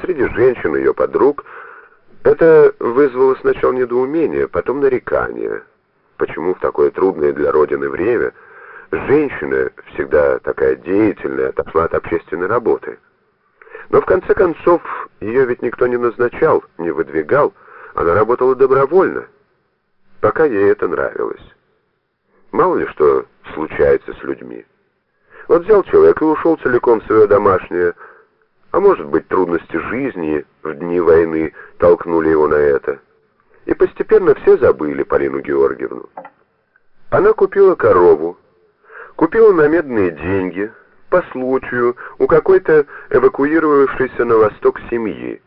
среди женщин ее подруг. Это вызвало сначала недоумение, потом нарекание. Почему в такое трудное для Родины время женщина, всегда такая деятельная, отошла от общественной работы? Но в конце концов ее ведь никто не назначал, не выдвигал, она работала добровольно, пока ей это нравилось. Мало ли что случается с людьми. Вот взял человек и ушел целиком в свое домашнее, а может быть трудности жизни в дни войны толкнули его на это. И постепенно все забыли Полину Георгиевну. Она купила корову, купила на медные деньги, по случаю, у какой-то эвакуировавшейся на восток семьи,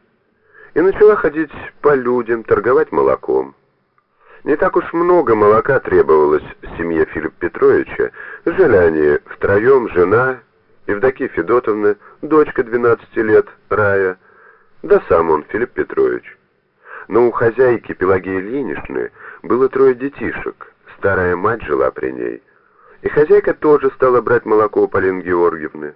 и начала ходить по людям, торговать молоком. Не так уж много молока требовалось семье Филиппа Петровича. Жили они втроем, жена, Евдокия Федотовна, дочка 12 лет, Рая, да сам он, Филипп Петрович. Но у хозяйки Пелагеи Ильиничны было трое детишек, старая мать жила при ней. И хозяйка тоже стала брать молоко у Полины Георгиевны.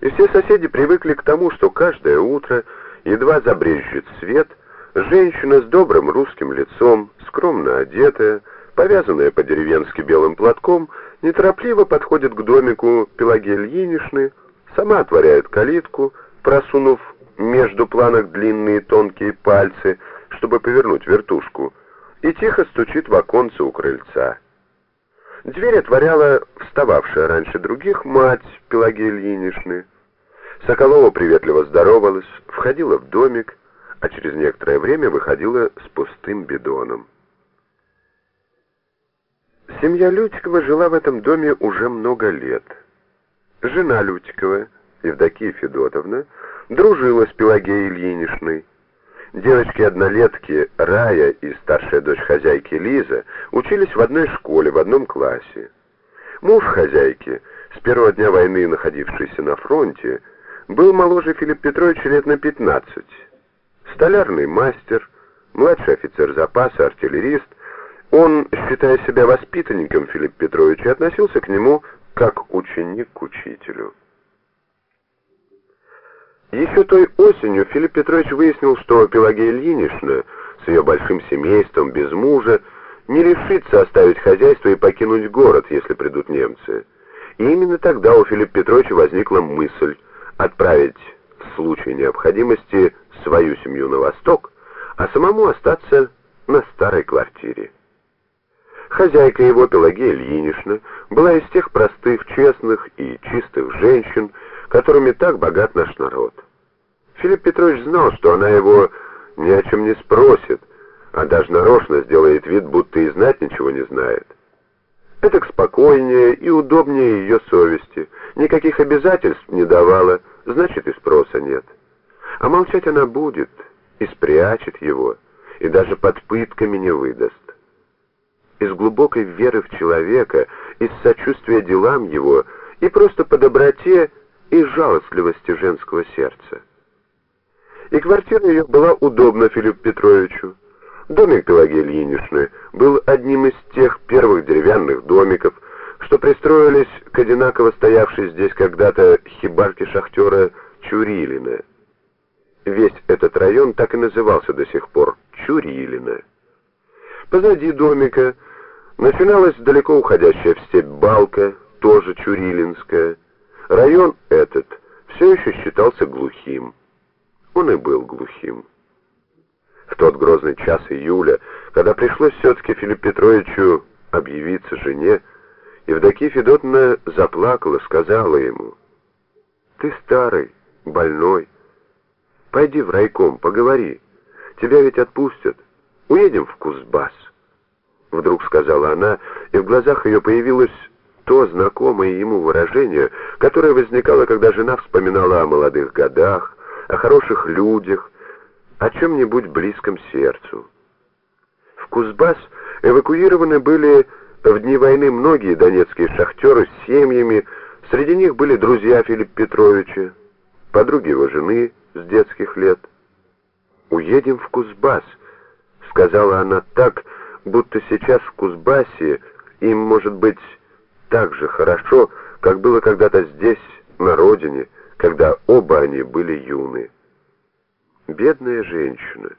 И все соседи привыкли к тому, что каждое утро, едва забрежет свет, женщина с добрым русским лицом, скромно одетая, повязанная по-деревенски белым платком, неторопливо подходит к домику Пелагеи Ильиничны, сама отворяет калитку, просунув между планок длинные тонкие пальцы, чтобы повернуть вертушку, и тихо стучит в оконце у крыльца. Дверь отворяла встававшая раньше других мать Пелагеи Ильиничны. Соколова приветливо здоровалась, входила в домик, а через некоторое время выходила с пустым бидоном. Семья Лютикова жила в этом доме уже много лет. Жена Лютикова, Евдокия Федотовна, дружила с Пелагеей Ильиничной. Девочки-однолетки Рая и старшая дочь хозяйки Лиза учились в одной школе, в одном классе. Муж хозяйки, с первого дня войны находившийся на фронте, был моложе Филиппа Петровича лет на 15. Столярный мастер, младший офицер запаса, артиллерист, он, считая себя воспитанником Филиппа Петровича, относился к нему как ученик к учителю. Еще той осенью Филипп Петрович выяснил, что Пелагея Ильинична с ее большим семейством, без мужа, не решится оставить хозяйство и покинуть город, если придут немцы. И именно тогда у Филиппа Петровича возникла мысль отправить в случае необходимости свою семью на восток, а самому остаться на старой квартире. Хозяйка его, Пелагея Ильинична, была из тех простых, честных и чистых женщин, которыми так богат наш народ. Филипп Петрович знал, что она его ни о чем не спросит, а даже нарочно сделает вид, будто и знать ничего не знает. Это спокойнее и удобнее ее совести, никаких обязательств не давала, значит и спроса нет. А молчать она будет и спрячет его, и даже под пытками не выдаст из глубокой веры в человека, из сочувствия делам его и просто по доброте и жалостливости женского сердца. И квартира ее была удобна Филиппу Петровичу. Домик Пелагеи Ильиничны был одним из тех первых деревянных домиков, что пристроились к одинаково стоявшей здесь когда-то хибарке шахтера Чурилина. Весь этот район так и назывался до сих пор Чурилина. Позади домика Начиналась далеко уходящая в степь балка, тоже Чурилинская. Район этот все еще считался глухим. Он и был глухим. В тот грозный час июля, когда пришлось все-таки Филиппу Петровичу объявиться жене, Евдокия Федотовна заплакала, сказала ему, «Ты старый, больной. Пойди в райком, поговори. Тебя ведь отпустят. Уедем в Кузбасс». — вдруг сказала она, и в глазах ее появилось то знакомое ему выражение, которое возникало, когда жена вспоминала о молодых годах, о хороших людях, о чем-нибудь близком сердцу. В Кузбасс эвакуированы были в дни войны многие донецкие шахтеры с семьями, среди них были друзья Филиппа Петровича, подруги его жены с детских лет. «Уедем в Кузбасс», — сказала она так, — будто сейчас в Кузбассе им может быть так же хорошо, как было когда-то здесь, на родине, когда оба они были юны. бедная женщина.